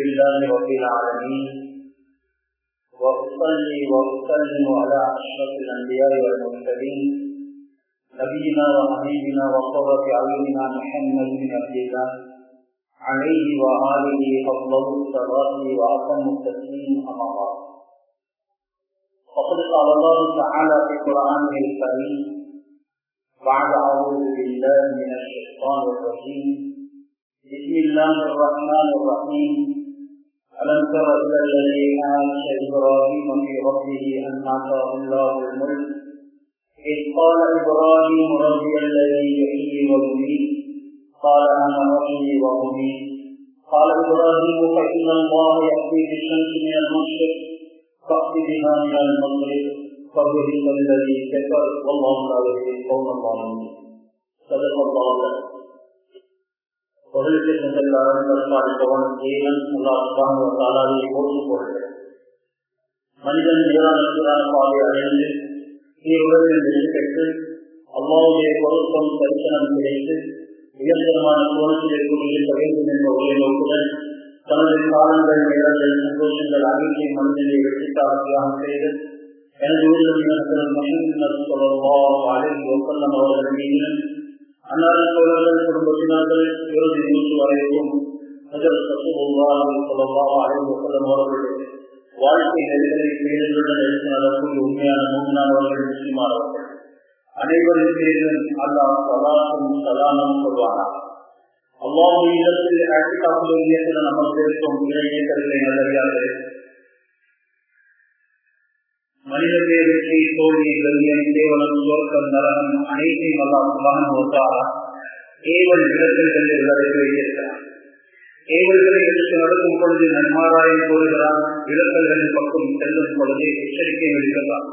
لله رب العالمين. وأصلي وأسلم على أشرف الأنبياء والمرسلين. نبينا وحبيبنا وقرة أعيننا محمد بن عبد الله. عليه وآله أفضل الصلاة وأتم التسليم أما بعد. وقد قال الله تعالى في قرآنه الكريم بعد أعوذ بالله من الشيطان الرجيم. بسم الله الرحمن الرحيم. ألم تر إلى الذي عاش إبراهيم في ربه أن آتاه الله الملك؟ إذ قال إبراهيم ربي الذي يحيي ويميت قال أنا أحيي وأميت قال إبراهيم فإن الله يأتي بالشمس من المشرق فأت بها من المغرب فبهت الذي كفر. والله لا يهدي القوم الظالمين. صدق الله العظيم. தொழிலுக்கு சென்றாலும் கருப்பாடிப்பவன் தேவன் அல்லாஹ் தாலாவை போட்டு போடுகிறார் மனிதன் நேரான பாதை அடைந்து நீருடன் வெற்றி அல்லாவுடைய பொருத்தம் தரிசனம் கிடைத்து உயர்தரமான கோணத்தில் இருக்க வேண்டும் என்ற ஒரே நோக்குடன் தனது காலங்கள் சந்தோஷங்கள் மனிதனை வெற்றிக்காக செய்து எனது ஊரில் அவர்கள் மீதிலும் அன்னாரின் தோழர்கள் குடும்பத்தினர்கள் இறுதி நிகழ்ச்சி வரைக்கும் அவர்களுடைய வாழ்க்கை நெறிகளை பேருடன் எடுத்து நடக்கும் உண்மையான மூன்றானவர்கள் முஸ்லிமானவர்கள் அனைவரின் பேரிலும் அல்லாஹ் சலாசும் சலாமும் சொல்வாரா அல்லாவுடைய இடத்தில் இயக்கத்தில் நமக்கு இருக்கும் இயக்கங்களை நல்லறியாது மனிதனுடைய வெற்றி தோல்வி கல்வியம் கேவலம் சுவர்க்கம் நலனம் அனைத்தையும் அல்லாஹ் சுபான் ஒத்தாரா ஏவல் விளக்கல்கள் உள்ளடக்கி வைத்திருக்கிறார் ஏவல்களை எடுத்து நடக்கும் பொழுது நன்மாராயம் கூறுகிறார் விளக்கல்களின் பக்கம் செல்லும் பொழுது எச்சரிக்கை விடுகிறார்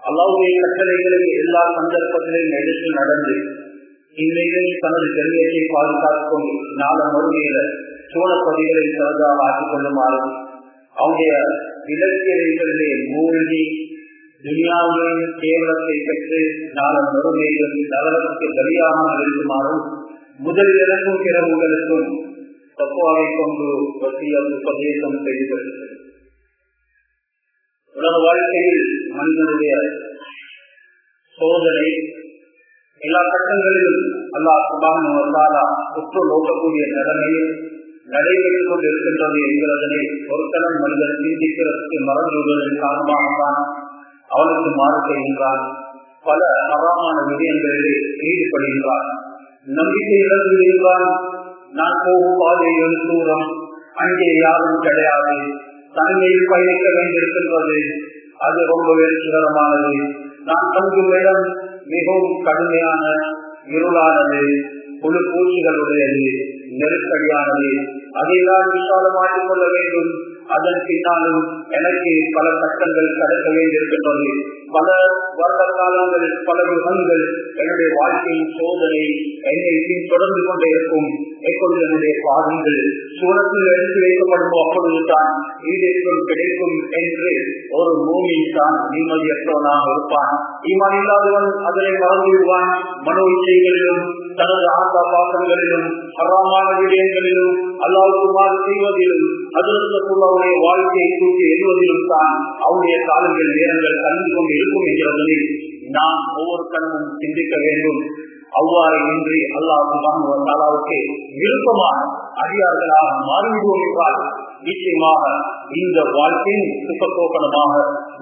அல்லாவுடைய கட்டளைகளை எல்லா சந்தர்ப்பத்திலையும் எடுத்து நடந்து இந்நிலையில் தனது கல்வியத்தை பாதுகாக்கும் நாள மறுமையில சோழப்பதிகளை சிறந்தாக ஆக்கிக் கொள்ளுமாறு அவருடைய இலக்கியங்களிலே மூழ்கி துனியாவின் கேவலத்தை பெற்று நாளம் மறுமையிலும் நலனுக்கு சரியாமல் இருக்குமாறும் முதல் இறக்கும் கிரமங்களுக்கும் தப்புவாவை கொண்டு வசிய உபதேசம் செய்து உலக வாழ்க்கையில் மனிதனுடைய சோதனை எல்லா கட்டங்களிலும் அல்லா சுபான் உற்று நோக்கக்கூடிய நிலைமையில் நடைபெற்றுக் கொண்டு இருக்கின்றது என்கிறதனை பொருத்தனம் மனிதன் சிந்திக்கிறதுக்கு மறந்துவிடுவதன் காரணமாகத்தான் அவனுக்கு மாறு செய்கின்றான் பல அறமான விடயங்களிலே ஈடுபடுகின்றான். நம்பிக்கை இழந்து நான் போகும் பாதையில் தூரம் அங்கே யாரும் கிடையாது. தனிமையில் பயணிக்க வேண்டியிருக்கின்றது. அது ரொம்ப வெற்றிகரமானது நான் தங்கும் இடம் மிகவும் கடுமையான இருளானது. புழு பூச்சிகளுடையது நெருக்கடியானது. அதைதான் விசாலமாக்கிக் கொள்ள வேண்டும். அதன் பின்னாலும் எனக்கு பல கட்டங்கள் கடக்க வேண்டியிருக்கின்றது பல வருட காலங்களில் பல யுகங்கள் என்னுடைய வாழ்க்கையின் சோதனை என்னை தொடர்ந்து கொண்டே இருக்கும் எப்பொழுது என்னுடைய பாதங்கள் சூழத்தில் எடுத்து வைக்கப்படும் அப்பொழுதுதான் ஈடேற்றம் கிடைக்கும் என்று ஒரு பூமியில் தான் நிம்மதியற்றவனாக இருப்பான். ஈமான் இல்லாதவன் அதனை மறந்து விடுவான். மனோ இச்சைகளிலும் தனது ஆசா பாசங்களிலும் அறமான விடயங்களிலும் அல்லாவுக்குமாறு செய்வதிலும் அதற்குள்ளவருடைய வாழ்க்கையை தூக்கி எழுவதிலும் தான் அவருடைய காலங்கள் நேரங்கள் கலந்து கொண்டு இருக்கும் என்கிறதனை நாம் ஒவ்வொரு கணமும் சிந்திக்க வேண்டும். அவ்வாறு இன்றி அல்லாஹுக்கு விருப்பமான அடியார்களாக மாறிவிடுவோம் என்றால் நிச்சயமாக இந்த வாழ்க்கையின் சுத்தப்போக்கணமாக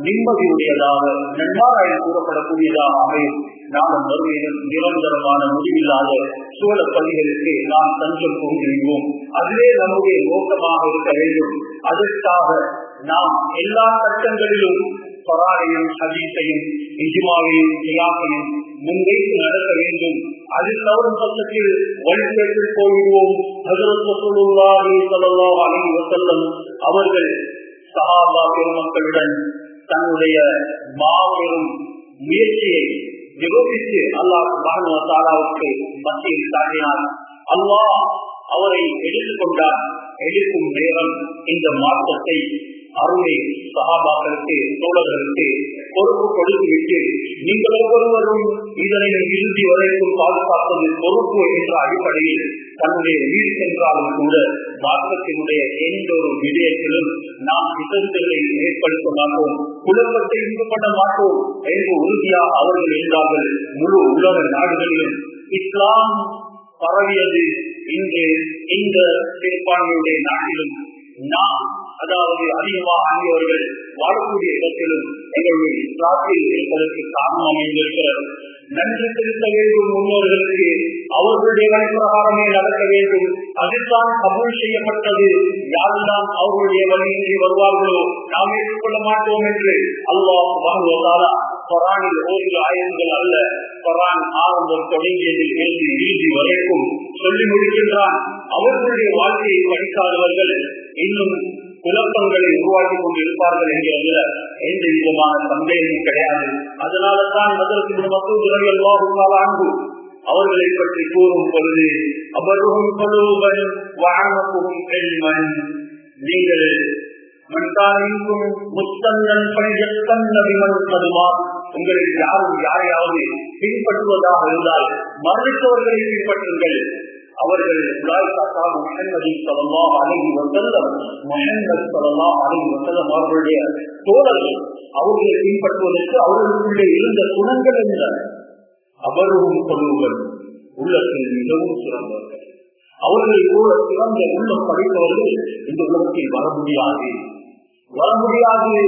நிம்மதியுடையதாக நன்மாராயம் கூறப்படக்கூடியதாக அமையும். நாளும் வருகையிலும் நிரந்தரமான முடிவில்லாத சோழ பள்ளிகளுக்கு நாம் தஞ்சம் கொண்டிருந்தோம் அதுவே நம்முடைய நோக்கமாக இருக்க வேண்டும். அதற்காக நாம் எல்லா கட்டங்களிலும் பராரையும் ஹதீஸையும் இஜ்மாவையும் இலாக்கையும் முன்வைத்து நடக்க வேண்டும். அதில் தவறும் பட்சத்தில் வழிபேற்று போய்விடுவோம் அவர்கள் சகாபா பெருமக்களுடன் தன்னுடைய மாபெரும் முயற்சியை நிரூபித்து அல்லாஹ் தாலாவுக்கு மத்தியில் தாங்கினார். அல்லாஹ் அவரை எடுத்துக்கொண்டார் எடுக்கும் நேரம் இந்த மாற்றத்தை அருளை சகாபாக்களுக்கு தோழர்களுக்கு பொறுப்பு கொடுத்துவிட்டு நீங்கள் ஒவ்வொருவரும் இதனை இறுதி வரைக்கும் பாதுகாப்பது பொறுப்பு என்ற அடிப்படையில் தன்னுடைய வீடு சென்றாலும் கூட மார்க்கத்தினுடைய எந்த ஒரு விடயத்திலும் நாம் விதத்துகளை ஏற்படுத்த மாட்டோம் குழப்பத்தை ஈடுபட மாட்டோம் என்று உறுதியாக அவர்கள் இருந்தார்கள் முழு உலக நாடுகளிலும் இஸ்லாம் பரவியது இன்று இந்த சிறுபான்மையுடைய நாட்டிலும். நாம் அதாவது அதிகமாக ஆகியவர்கள் வாழக்கூடிய இடத்திலும் எங்களுடைய இஸ்லாத்தில் இருப்பதற்கு காரணம் அமைந்திருக்கிறது நன்றி செலுத்த வேண்டும் முன்னோர்களுக்கு அவர்களுடைய வழிபிரகாரமே நடக்க வேண்டும். அதுதான் கபூல் செய்யப்பட்டது. யாரெல்லாம் அவர்களுடைய வழியின்றி வருவார்களோ நாம் ஏற்றுக்கொள்ள மாட்டோம் என்று அல்லாஹ் வாங்குவதாலா கொரானில் ஓரிரு ஆயிரங்கள் அல்ல. கொரான் ஆரம்பம் தொடங்கியதில் இருந்து இறுதி வரைக்கும் சொல்லி முடிக்கின்றான். அவர்களுடைய வாழ்க்கையை படிக்காதவர்கள் இன்னும் குழப்பங்களை உருவாக்கி கொண்டு இருப்பார்கள் என்கிறதுல எந்த விதமான சந்தேகமும் கிடையாது. அதனால தான் மக்கள் மசூதுரை எல்லாம் அன்பு அவர்களை பற்றி கூறும் பொழுது அவர்களும் கொழுவன் வாழ்மக்கும் பெண்மன் நீங்கள் மண்காலிக்கும் முத்தன்னன் பணியத்தன் நபிமன் கதுமா. உங்களுக்கு யாரும் யாரையாவது பின்பற்றுவதாக இருந்தால் மறுத்தவர்களை பின்பற்றுங்கள். அவர்கள் முகமது சலமா அழகி வசல்லம் முகமது சலமா அழகி வசல்லம் அவர்களுடைய தோழர்கள் அவர்களை பின்பற்றுவதற்கு அவர்களுக்குள்ளே இருந்த குணங்கள் என்ன? அவரும் கொள்ளுங்கள் உள்ளத்தில் மிகவும் சிறந்தவர்கள். அவர்களை கூட சிறந்த உள்ளம் படைத்தவர்கள் இந்த உலகத்தில் வர முடியாது. வர முடியாது.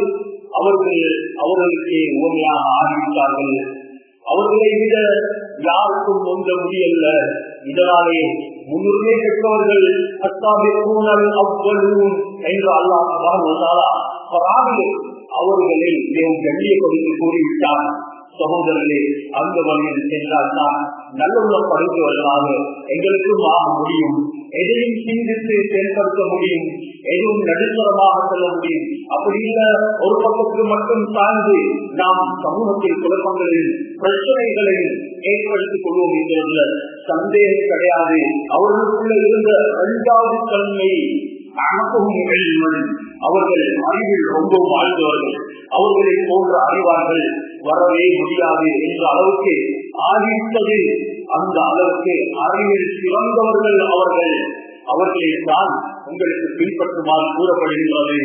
அவர்கள் அவர்களுக்கு உண்மையாக ஆரம்பித்தார்கள் அவர்களை விட யாருக்கும் ஒன்ற முடியல இதனாலே முன்னுரிமை பெற்றவர்கள் என்று அல்லாஹ் அவர்களில் மிகவும் கண்ணிய கொடுத்து கூறிவிட்டார் சகோதரர்களே அந்த வழியில் சென்றால் தான் நல்லுள்ள படைத்தவர்களாக எங்களுக்கும் ஆக முடியும். எதையும் சிந்தித்து செயல்படுத்த முடியும். எதுவும் நடுத்தரமாக செல்ல முடியும். அப்படி இல்ல ஒரு பக்கத்துக்கு மட்டும் சார்ந்து நாம் சமூகத்தில் குழப்பங்களையும் பிரச்சனைகளையும் ஏற்படுத்திக் கொள்வோம் என்கிறதுல சந்தேகம் கிடையாது. அவர்களுக்குள்ள இருந்த இரண்டாவது தன்மை அவர்கள் அறிவில் ரொம்ப வாழ்ந்தவர்கள். அவர்களை போன்ற அறிவார்கள் வரவே முடியாது என்ற அளவுக்கு ஆதித்தது அந்த அளவுக்கு அறிவில் சிறந்தவர்கள் அவர்கள். அவர்களை தான் உங்களுக்கு பின்பற்றுமாறு கூறப்படுகின்றது.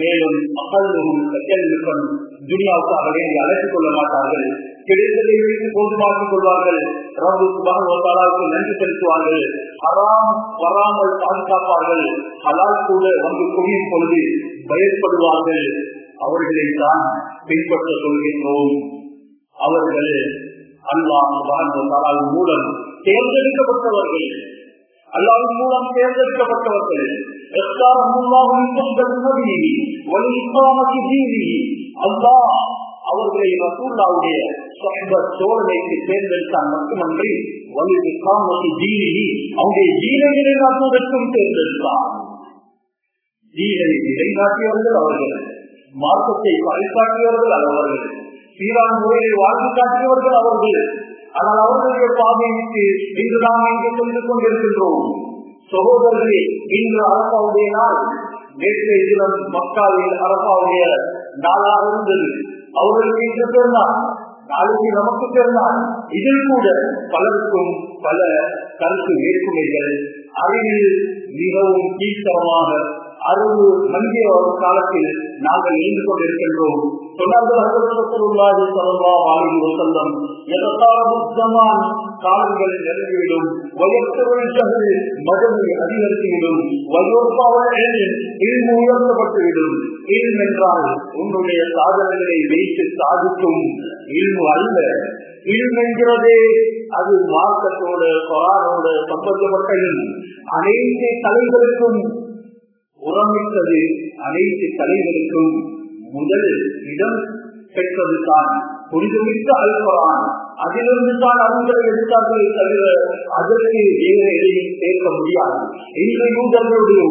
மேலும் மக்களும் கட்டளிக்கும் துனியாவுக்காக வேண்டி அழைத்துக் கொள்ள மாட்டார்கள். கிடைத்ததை வைத்து போதுமாக்கிக் கொள்வார்கள். ரபு நன்றி செலுத்துவார்கள். ஹராம் வராமல் பாதுகாப்பார்கள். ஹலால் கூட வந்து குவியும் பொழுது பயப்படுவார்கள். அவர்களை தான் பின்பற்ற சொல்கின்றோம். அவர்கள் அல்லாஹ் மூலம் தேர்ந்தெடுக்கப்பட்டவர்கள் அல்லாவின் மூலம் தேர்ந்தெடுக்கப்பட்டவர்கள் அவர்களை ரசூல்லாவுடைய சோழனைக்கு தேர்ந்தெடுத்தால் மட்டுமன்றி வலி காமதி ஜீவி அவருடைய ஜீனை நிலைநாட்டுவதற்கும் தேர்ந்தெடுத்தார் ஜீனை நிலைநாட்டியவர்கள் அவர்கள். மார்க்கத்தை பறைசாட்டியவர்கள் அவர்கள். சீரான முறையை வாழ்த்து காட்டியவர்கள் அவர்கள். ஆனால் அவர்களுடைய பாதைக்கு இன்று நாம் இங்கே சென்று கொண்டிருக்கின்றோம். சகோதரர்களே இன்று அரசாவுடைய நாள். நேற்றைய தினம் மக்காவில் அரசாவுடைய நாளாக இருந்தது. அவர்களுக்கு இன்று பிறந்தால் நாளைக்கு நமக்கு பிறந்தால் இதில் கூட பலருக்கும் பல கருத்து வேற்றுமைகள் அறிவில் மிகவும் கீழ்த்தரமாக அறிவு மந்திய காலத்தில் நாங்கள் இருந்து கொண்டிருக்கின்றோம். காலங்கள் நெருங்கிவிடும் வயத்தவர்கள் மதமை அதிகரித்துவிடும். வயோப்பாவல் இல்மு உயர்த்தப்பட்டுவிடும். இல்ம் என்றால் உன்னுடைய சாதனைகளை வைத்து சாதிக்கும் இல்மு அல்ல. இல்ம் என்கிறதே அது மார்க்கத்தோடு கொரானோடு சம்பந்தப்பட்ட அனைத்து கலைகளுக்கும் உரமிட்டது அனைத்து கலைகளுக்கும் முதல் இடம் பெற்றது தான் புரிதமிக்க அல்பரான் அதிலிருந்து தான் அவங்களை எடுத்தார்களே தவிர அதற்கு வேறு எதையும் சேர்க்க முடியாது. இன்று யூதர்களுடைய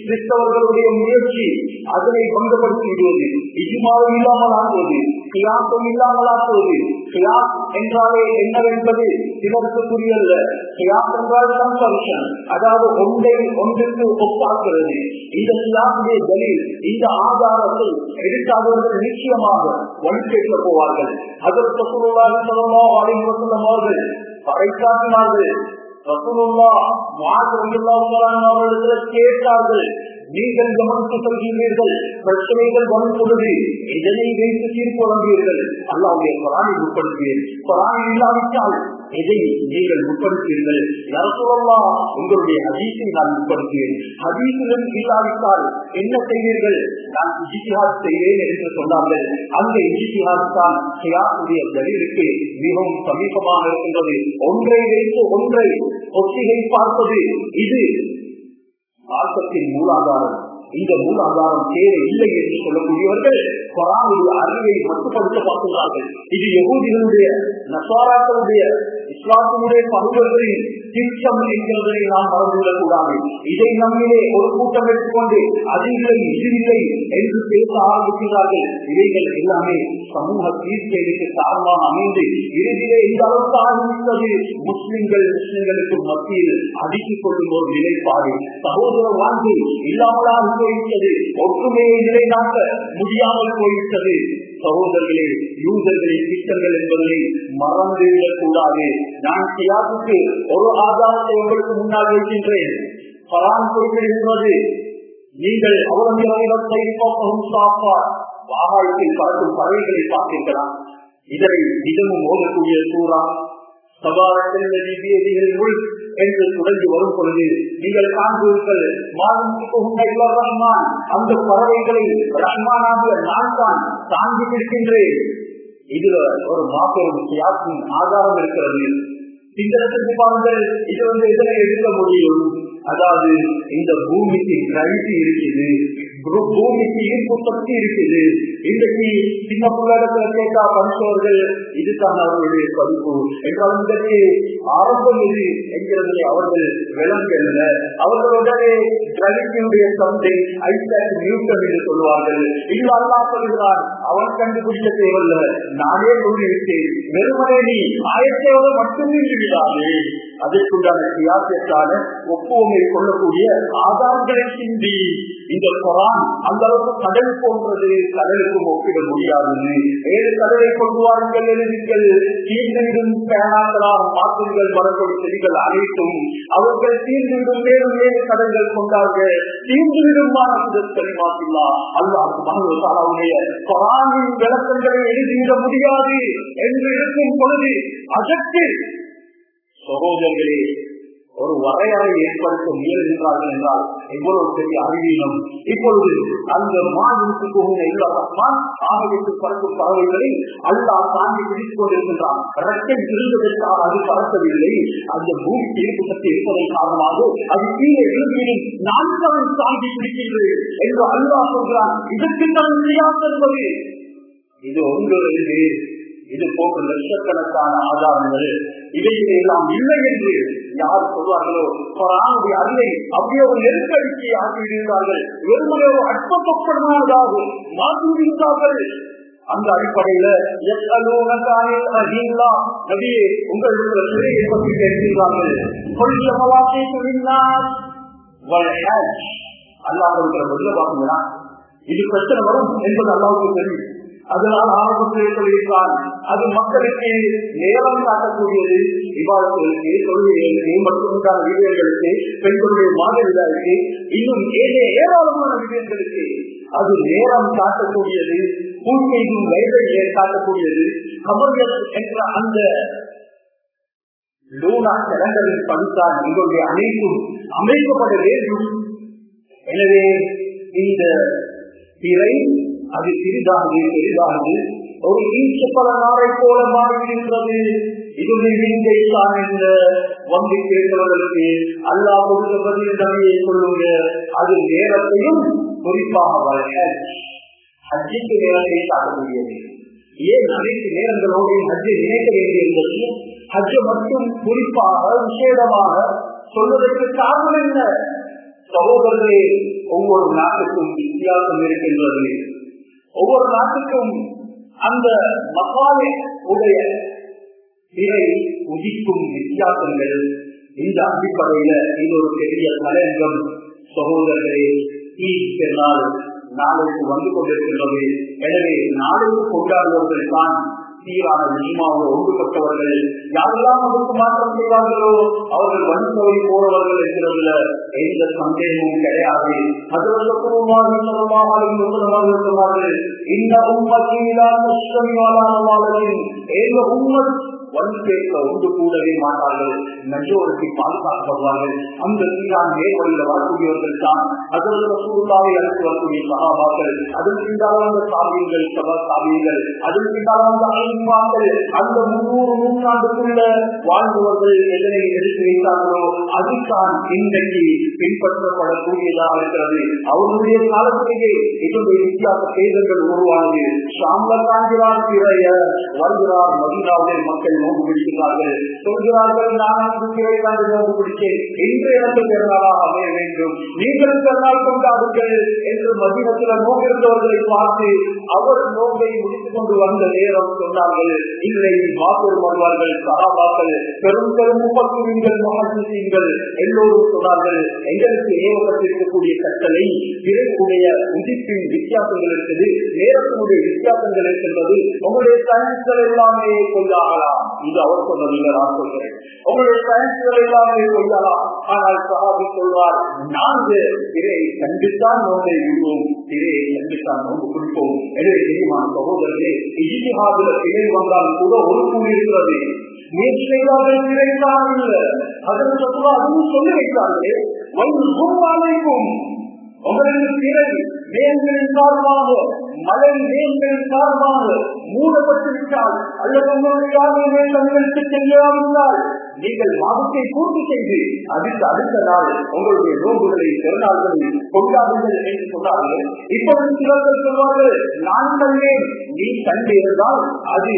கிறிஸ்தவர்களுடைய முயற்சி அதனை பங்கப்படுத்தி விடுவது இஜுமாவும் இல்லாமல் ஆகுவது கியாசம் இல்லாமலாக்குவது கியாஸ் என்றாலே என்னவென்பது சிலருக்கு புரியல்ல கியாஸ் என்றால் கன்சம்ஷன் அதாவது ஒன்றை ஒன்றுக்கு ஒப்பாக்குறது இந்த கியாசுடைய தலில் இந்த ஆதாரத்தை எடுக்காதவர்கள் நிச்சயமாக வழிகேட்க போவார்கள் அதற்கு சொல்லுவாங்க சொல்லலாம் அலைவசல்லம் அவர்கள் கேட்டார்கள் நீங்கள் கவனித்து சொல்கிறீர்கள் பிரச்சனைகள் வரும் பொழுது எதனை வைத்து தீர்ப்பு வழங்குவீர்கள் அல்லாவுடைய குரானை உட்படுத்துவீர் குரானை இல்லாவிட்டால் எதை நீங்கள் உட்படுத்தீர்கள். நரசுவல்லா உங்களுடைய ஹதீஸை நான் உட்படுத்துவேன் ஹதீஸுடன் இல்லாவிட்டால் என்ன செய்வீர்கள்? நான் இஜித்திஹாத் செய்வேன் என்று சொன்னார்கள். அந்த இஜித்திஹாத் தான் சியாசுடைய தலிலுக்கு மிகவும் சமீபமாக இருக்கின்றது ஒன்றை வைத்து ஒன்றை ஒத்திகை பார்ப்பது இது மார்க்கத்தின் மூலாதாரம். இந்த மூலாதாரம் தேவை இல்லை என்று சொல்லக்கூடியவர்கள் கொரானுடைய அறிவை மட்டுப்படுத்த பார்க்கிறார்கள். இது எகூதிகளுடைய நசாராக்களுடைய இஸ்லாத்தினுடைய பகுதிகளின் திட்டம் என்கிறதை நாம் மறந்துவிடக் கூடாது இதை நம்மிலே ஒரு கூட்டம் எடுத்துக்கொண்டு அது இல்லை இது இல்லை என்று பேச ஆரம்பிக்கிறார்கள். இவைகள் எல்லாமே சமூக சீர்கேடுக்கு காரணமாக அமைந்து இறுதியிலே இந்த அளவுக்கு ஆரம்பித்தது முஸ்லிம்கள் முஸ்லிம்களுக்கு மத்தியில் அடுக்கிக் கொள்ளும் ஒரு நிலைப்பாடு. சகோதர வாழ்ந்து இல்லாமலாக போய்விட்டது. ஒற்றுமையை நிலைநாட்ட முடியாமல் போய்விட்டது. சகோதரர்களே யூதர்களின் திட்டங்கள் என்பதை மறந்துவிடக் கூடாது நான் சியாசுக்கு ஒரு ஆதாரத்தை உங்களுக்கு முன்னால் வைக்கின்றேன். பலான் குறிப்பிடுகின்றது நீங்கள் அவலம்பியத்தை சாப்பார் வாகாயத்தில் பறக்கும் பறவைகளை பார்க்கின்றன. இதனை தினமும் ஓதக்கூடிய சூறா என்று தொடங்கி வரும் பொழுது நீங்கள் காண்பீர்கள் ரஹ்மான் அந்த பறவைகளை ரஹ்மானாகிய நான் தான் தாங்கி பிடிக்கின்றேன். இதுல ஒரு மாபெரும் தியாசின் ஆதாரம் இருக்கிறது. இந்த இடத்துக்கு பாருங்கள் இது வந்து எதனை எடுக்க முடியும்? அதாவது இந்த பூமிக்கு கிரகிட்டி இருக்குது பூமிக்கு ஈர்ப்பு சக்தி இருக்குது. இன்றைக்கு சின்ன புள்ளடத்துல கேட்டா படித்தவர்கள் இதுதான் அவர்களுடைய படிப்பு என்றால் இன்றைக்கு ஆரம்பம் இது என்கிறதை அவர்கள் விளங்கல அவர்களுடனே கிரகிட்டியுடைய தந்தை ஐசாக் நியூட்டன் என்று சொல்வார்கள் இது அல்லா சொல்கிறான் அவன் கண்டுபிடிக்க தேவையில்லை. நானே சொல்லிவிட்டேன் வெறுமனே நீ ஆயத்தோடு மட்டும் நின்று விடாதே. அதற்குண்டான தியாசத்தான ஒப்புவமை கொள்ளக்கூடிய ஆதாரங்களை சிந்தி. இந்த குரான் அந்த அளவுக்கு கடல் போன்றது கடலுக்கு ஒப்பிட முடியாதுன்னு. வேறு கடலை கொண்டு வாருங்கள் எழுதுங்கள். தீர்ந்துவிடும் பேனாக்களால் பாத்திரங்கள் மரங்கள் செடிகள் அனைத்தும் அவர்கள் தீர்ந்துவிடும் மேலும் மேலும் கடல்கள் கொண்டார்கள். தீர்ந்துவிடும் மாணவர்கள் மாற்றில்லா அல்லாஹ் மனோசாலாவுடைய குரானின் விளக்கங்களை எழுதிவிட முடியாது என்று இருக்கும் பொழுது அதற்கு சகோதரர்களே ஒரு வரையறை ஏற்படுத்த முயல்கின்றார்கள் என்றால் எவ்வளவு பெரிய அறிவீனம் இப்பொழுது அந்த மாதிரி போகிற ஆகவிட்டு பறக்கும் பறவைகளை அல்லா தாண்டி பிடித்துக் கொண்டிருக்கின்றான். ரத்தம் இருந்ததற்காக அது பறக்கவில்லை. அந்த பூமி தீர்ப்பு சக்தி இருப்பதன் காரணமாக அது கீழே இருப்பினும் நான் தாண்டி பிடிக்கின்றது என்று அல்லா சொல்கிறான். இதற்கு தான் செய்யாது என்பது. இது ஒன்று இது போன்ற லட்சக்கணக்கான ஆதாரங்கள் இவைகளை எல்லாம் இல்லை என்று யார் சொல்வார்களோ குரானுடைய அறிவை அப்படியே ஒரு நெருக்கடிக்கு ஆக்கிவிடுகிறார்கள். வெறுமனே ஒரு அற்பப்படுமானதாகும் மாற்றிவிடுகிறார்கள் அந்த அடிப்படையில நபியே உங்களுக்கு சிறையை பற்றி பேசுகிறார்கள் அல்லாஹ் பதில பாத்தீங்கன்னா இது பிரச்சனை வரும் என்பது அல்லாவுக்கு தெரியும். அதனால் ஆரம்பத்தில் சொல்லியிருக்கான் அது மக்களுக்கு நேரம் காட்டக்கூடியது. விவாதங்களுக்கு தொழில்களுக்கு மற்றும் வீரர்களுக்கு பெண்களுடைய மாதிரிகளுக்கு இன்னும் ஏழை ஏராளமான வீரர்களுக்கு அது நேரம் காட்டக்கூடியது. பூமியையும் வயதை காட்டக்கூடியது? கமர்கள் என்ற அந்த லூனா கிழங்களில் படித்தால் எங்களுடைய அனைத்தும் அமைக்கப்பட வேண்டும். எனவே இந்த திரை அது சிறிதாகி பெரிதாகவே ஒரு ஈச்ச பல நாளை போல மாறிவிடுகிறது இதுவே என்ற வங்கி கேட்பவர்களுக்கு அல்லா கொடுத்த பதில் சொல்லுங்க. அது நேரத்தையும் குறிப்பாக ஹஜ்ஜிக்கு நேரத்தை காட்டக்கூடியது ஏன் அனைத்து நேரங்களோடையும் ஹஜ்ஜை நினைக்க வேண்டியது ஹஜ்ஜை மட்டும் குறிப்பாக விசேடமாக சொல்வதற்கு காரணம் என்ன? சகோதரர்களே ஒவ்வொரு நாட்டுக்கும் வித்தியாசம் இருக்கின்றது. ஒவ்வொரு நாட்டுக்கும் அந்த மகாலே உடைய பிறை உதிக்கும் வித்தியாசங்கள். இந்த அடிப்படையில இது ஒரு பெரிய தலையங்கம் சகோதரர்களே ஈத் பெருநாள் நாளுக்கு வந்து கொண்டிருக்கின்றது. எனவே நாளுக்கு கொண்டாடுபவர்கள் தான் சீரான நியமாவோடு ஒன்றுபட்டவர்கள் யாரெல்லாம் அதற்கு மாற்றம் செய்வார்களோ அவர்கள் வன்முறை போறவர்கள் என்கிறதுல எந்த சந்தேகமும் கிடையாது. அதில் சொன்னார்கள் இந்த உண்மையிலான எங்க உண்மை ஒன்று ஒன்று கூடவே மாட்டார்கள். மெஜோரிட்டி பாதுகாக்கப்படுவார்கள் அந்த சீரான நேர்வழியில வரக்கூடியவர்கள் தான் அதற்கு சூழ்நாவை அழைத்து வரக்கூடிய சகாபாக்கள். அதன் பின்னாலான வந்த சாமியங்கள் சபா சாமியங்கள் அதன் பின்னாலான வந்த அந்த முன்னூறு நூற்றாண்டுக்குள்ள வாழ்ந்தவர்கள் எதனை எடுத்து வைத்தார்களோ அதுதான் இன்றைக்கு பின்பற்றப்படக்கூடியதாக இருக்கிறது. அவருடைய காலத்திலேயே இதனுடைய வித்தியாச பேதங்கள் உருவானது சாம்பல் காண்கிறார் பிறைய வருகிறார் மதினாவுடைய மக்கள். நோக்கு பிடிக்கிறார்கள் சொல்கிறார்கள் நான் அங்கு பிறை கண்டு நோக்கு பிடிச்சேன் இன்று எனக்கு பிறநாளாக அமைய வேண்டும். நீங்கள் பிறந்தால் கொண்டாடுங்கள் என்று மதினத்தில் நோக்கிருந்தவர்களை பார்த்து அவர் நோக்கை முடித்துக் கொண்டு வந்த நேரம் சொன்னார்கள். இல்லை மாப்பெரும் வருவார்கள் சகாபாக்கள் பெரும் பெரும் முப்பத்துவீங்கள் மகத்துவீங்கள் எல்லோரும் சொன்னார்கள். எங்களுக்கு ஏவப்பட்டிருக்கக்கூடிய கட்டளை பிறகுடைய உதிப்பின் வித்தியாசங்கள் இருக்கிறது நேரத்தினுடைய வித்தியாசங்கள் இருக்கின்றது உங்களுடைய தனித்தல் எல்லாமே கொண்டாகலாம் இது அவர் சொன்னதில்லை நான் சொல்கிறேன் உங்களுடைய சயின்ஸ்கள் எல்லாமே கொள்ளலாம் ஆனால் சகாபி சொல்வார் நாங்கள் திரையை கண்டுத்தான் நோக்கை விடுவோம். திரையை கண்டுத்தான் நோக்கு கொடுப்போம். எனவே தெரியுமான சகோதரர்களே இஜிஹாதுல திரை வந்தால் கூட ஒரு கூடி இருக்கிறது. முயற்சி செய்தார்கள் அதற்கு அதுவும் சொல்லி வைத்தார்களே. வந்து குருவாலைக்கும் உங்களுக்கு பிறகு மேல்களின் சார்பாக மழை மேல்களின் சார்பாக மூடப்பட்டு விட்டால் அல்லது உங்களுடைய யாருமே தங்களுக்கு தெரியாவிட்டால் நீங்கள் மாதத்தை பூர்த்தி செய்து அதுக்கு அடுத்த நாள் உங்களுடைய நோம்புகளை பெருநாள்களை கொண்டாடுங்கள் என்று சொன்னார்கள். இப்பொழுது சிலர்கள் சொல்வார்கள் நான் கண்டேன் நீ கண்டிருந்தால் அது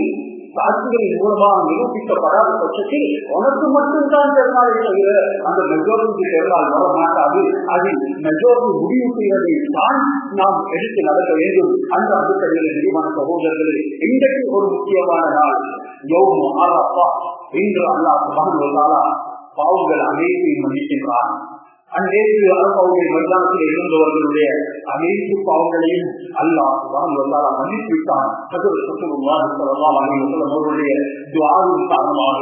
சாட்சிகளின் மூலமாக நிரூபிக்கப்படாத பட்சத்தில் உனக்கு மட்டும்தான் பெருநாளை தவிர அந்த மெஜோரிட்டி பெருமாள் வர மாட்டாது. அதில் மெஜோரிட்டி முடிவு செய்வதை தான் நாம் எடுத்து நடக்க வேண்டும். அந்த அடிப்படையில் நிறுவன சகோதரர்களே இன்றைக்கு ஒரு முக்கியமான நாள். யோகம் ஆராப்பா இன்று அல்லாஹ் மகன் பாவங்கள் அனைத்தையும் மன்னிக்கின்றான். அந்நேற்று அரபாவுடைய மைதானத்தில் இருந்தவர்களுடைய அனைத்து பாவங்களையும் அல்லாஹ் மன்னித்து விட்டான் அவர்களுடைய துவாரும் காரணமாக.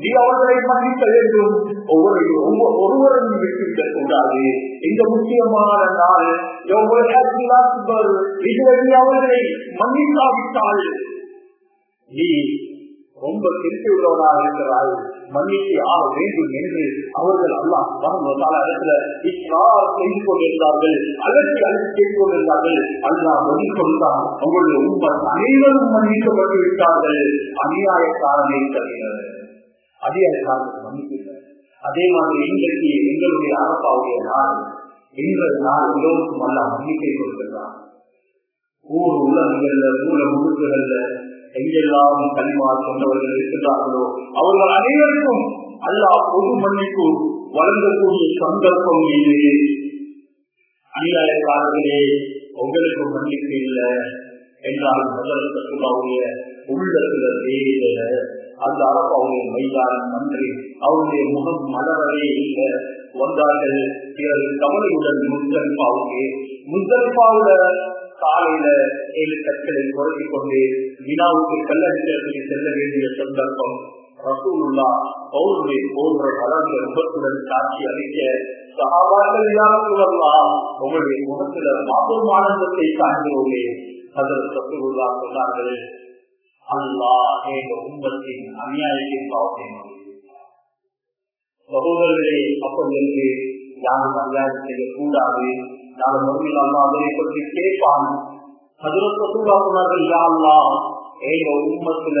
நீ அவர்களை மன்னிக்க வேண்டும். ஒவ்வொரு ஒருவரையும் விட்டுவிடக் கூடாது இந்த முக்கியமான நாள் அவர்களை மன்னிக்காவிட்டால் நீ ரொம்ப திருப்பி உள்ளவனாக இருக்கிறாய். மன்னித்து ஆக வேண்டும் என்று அவர்கள் அல்லாஹ் இடத்துல இஸ்ரார் செய்து கொண்டிருந்தார்கள். அலட்சி அழைத்து செய்து கொண்டிருந்தார்கள். அல்லாஹ் மதி கொடுத்தான் உங்களுடைய உண்மை அனைவரும் மன்னிக்கப்பட்டு விட்டார்கள். அநியாயக்காரனை தருகிறது அதிகாரக்காரர்கள் மன்னிக்கிறார் அதே மாதிரி இன்றைக்கு எங்களுடைய அரப்பாவுடைய நாள். இன்றைய நாள் எல்லோருக்கும் அல்ல மன்னிக்கை கொடுக்கிறார் ஊர் உள்ளங்கள்ல ஊர முழுக்கல்ல எங்கெல்லாம் கனிமா சொன்னவர்கள் இருக்கிறார்களோ அவர்கள் அனைவருக்கும் அல்லாஹ் பொது மன்னிப்பு வழங்கக்கூடிய சந்தர்ப்பம் இது. அநியாயக்காரர்களே உங்களுக்கு மன்னிப்பு இல்லை என்றால் முதல் கட்டுமாவுடைய உள்ளத்துல தேவையில அந்த அரப்பாவுடைய மைதானம் நன்றி அவருடைய முகம் மலரவே இல்லை. வந்தார்கள் பிறகு கவலையுடன் முத்தலிப்பாவுக்கு முத்தலிப்பாவுல காலையில ஏழு கற்களை குறைத்துக் கொண்டு வினாவுக்கு கல்லறிஞர்களை செல்ல வேண்டிய சந்தர்ப்பம். ரசூலுல்லா பௌர்ணமி போன்ற வளர்ந்த முகத்துடன் காட்சி அளிக்க சகாபாக்கள் சொல்லலாம் உங்களுடைய முகத்துல மாபெரும் ஆனந்தத்தை காண்கிறோமே அதில் ரசூலுல்லா சொன்னார்கள். அல்லா எங்க உண்மத்தின் அநியாயத்தின் சகோதரர்களே யாரும் அநியாயம் செய்யக்கூடாது. நாளை மறுமையில் அல்லா அதனை பற்றி கேட்பான். சொன்னார்கள் யாழ்லா எங்க உண்மத்துல